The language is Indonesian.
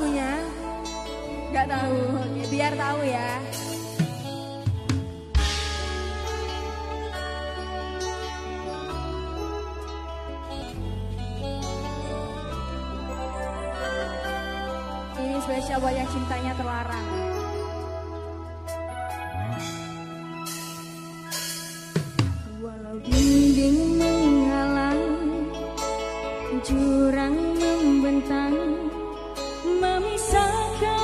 lagunya? Gak tahu. Biar tahu ya. Ini spesial buat yang cintanya terlarang. Walau dinding menghalang jurang memisahkan